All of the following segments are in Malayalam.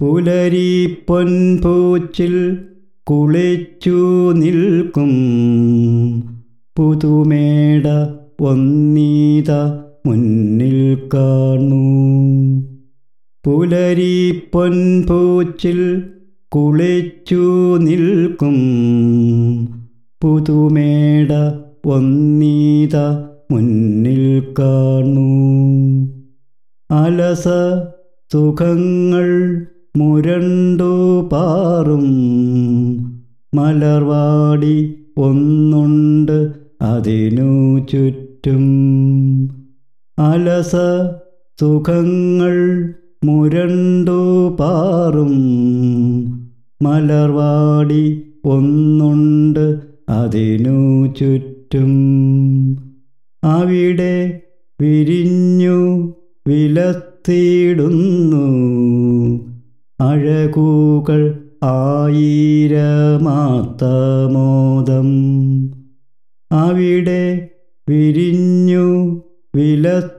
പുലരി പൊൻപൂച്ചിൽ കുളിച്ചു നിൽക്കും. പുതുമേട ഒന്നീത മുന്നിൽ കാണൂ. പുലരി പൊൻപൂച്ചിൽ കുളിച്ചു നിൽക്കും. പുതുമേട ഒന്നീത മുന്നിൽ കാണൂ. അലസ സുഖങ്ങൾ മുരണ്ടു പാറും. മലർവാടി ഒന്നുണ്ട് അതിനു ചുറ്റും. അലസ സുഖങ്ങൾ മുരണ്ടു പാറും. മലർവാടി ഒന്നുണ്ട് അതിനു ചുറ്റും. അവിടെ വിരിഞ്ഞു വിലത്തിടുന്നു അഴകുകൾ ആയിരമാത്തമോദം. അവിടെ വിരിഞ്ഞു വിലത്തിടുന്നു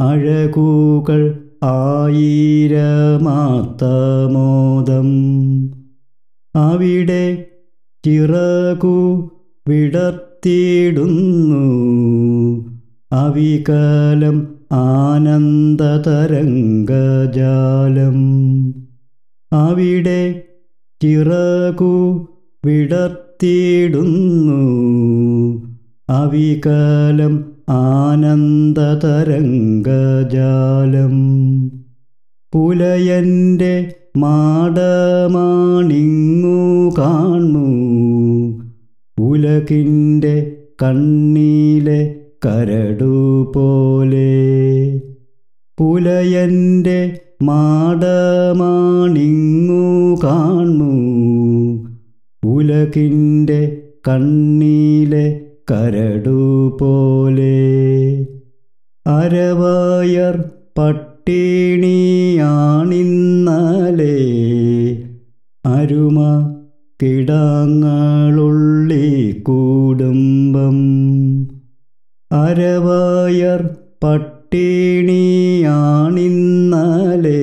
അഴകുകൾ ആയിരമാത്തമോദം. അവിടെ ചിറകു വിടർത്തിയിടുന്നു. അവികലം ആനന്ദതരംഗജാലം അവിടെ ചിറകു വിടർത്തിയിടുന്നു. അവികാലം ആനന്ദതരംഗജാലം. പുലയന്റെ മാടമാണിങ്ങു കാണു. ഉലകിന്റെ കണ്ണീലെ കരടു പോലെ പുലയന്റെ മാടമാണിങ്ങു കാണു ഉലകിന്റെ കണ്ണീലെ കരടു പോലെ അരവായർ പട്ടിണിയാണിന്നലെ. അരുമ കിടാങ്ങളുള്ളി കുടുംബം. അരവായർ പട്ടിണിയാണിന്നലെ.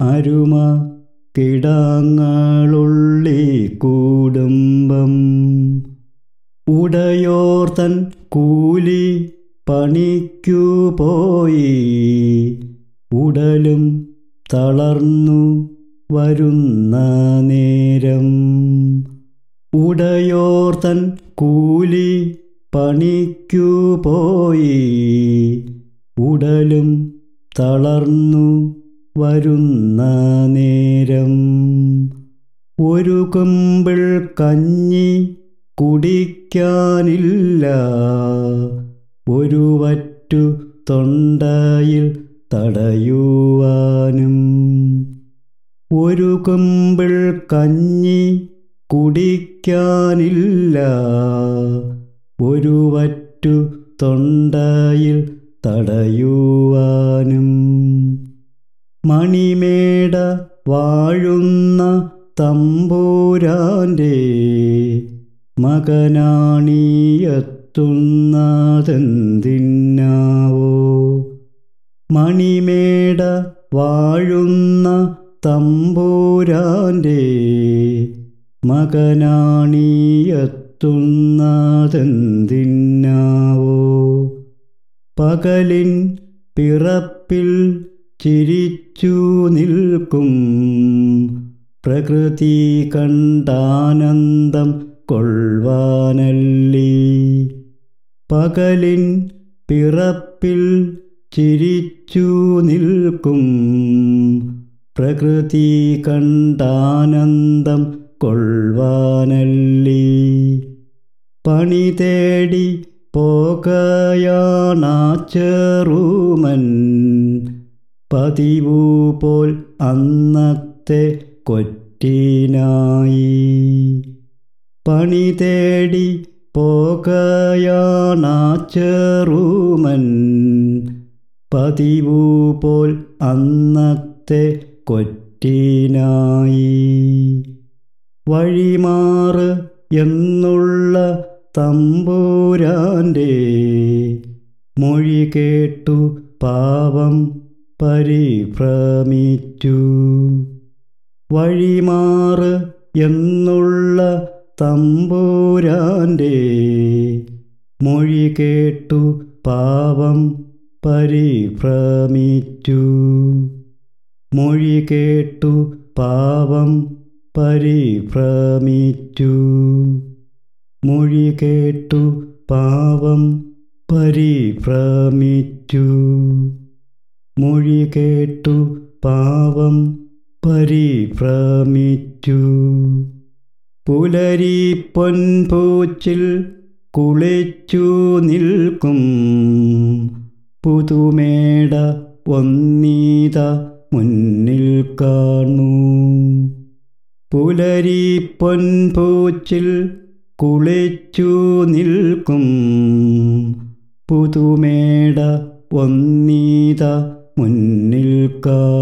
അരുമ കിടാങ്ങളുള്ളി കുടുംബം. ഉടയോർത്തൻ കൂലി പണിക്കു പോയി. ഉടലും തളർന്നു വരുന്ന നേരം. ഉടയോർത്തൻ കൂലി പണിക്കു പോയി. ഉടലും തളർന്നു വരുന്ന നേരം. ഒരു കുമ്പിൾ കഞ്ഞി കുടിക്കാനില്ല. ഒരു വറ്റു തൊണ്ടയിൽ തടയുവാനും. ഒരു കുമ്പിൾ കഞ്ഞി കുടിക്കാനില്ല. ഒരു വറ്റു തൊണ്ടയിൽ തടയുവാനും മണിമേട വാഴുന്ന തമ്പൂരാന്റെ മകനാണിയെത്തുന്നതെന്തിന്നാവോ മണിമേട വാഴുന്ന തമ്പൂരാന്റെ മകനാണിയെത്തുന്നതെന്തിന്നാവോ പകലിൻ പിറപ്പിൽ ചിരിച്ചു നിൽക്കും. പ്രകൃതി കണ്ടാനന്ദം കൊള്ളുവാനല്ലി പകലിൻ പിറപ്പിൽ ചിരിച്ചു നിൽക്കും. പ്രകൃതി കണ്ടാനന്ദം കൊള്ളുവാനല്ലി പണി തേടി പോകയാണാ ചെറുമൻ പതിവു പോൽ അന്നത്തെ കൊറ്റിനായി. പണി തേടി പോകയാണാ ചെറുമൻ പതിവു പോൽ അന്നത്തെ കൊറ്റിനായി. വഴിമാറ് എന്നുള്ള തമ്പൂരാന്റെ മൊഴി കേട്ടു പാവം പരിഭ്രമിച്ചു. വഴിമാറ് എന്നുള്ള തമ്പൂരാന്റെ മൊഴി കേട്ടു പാവം പരിഭ്രമിച്ചു. മൊഴി കേട്ടു പാവം പരിഭ്രമിച്ചു. മൊഴി കേട്ടു പാവം പരിഭ്രമിച്ചു. മൊഴി കേട്ടു പാവം പരിഭ്രമിച്ചു. പുലരി പൊൻപൂച്ചിൽ കുളിച്ചു നിൽക്കും. പുതുമേട ഒന്നീത മുന്നിൽ കാണൂ. പുലരി പൊൻപൂച്ചിൽ കുളിച്ചു നിൽക്കും. പുതുമേട ഒന്നീത മുന്നിൽ കാണൂ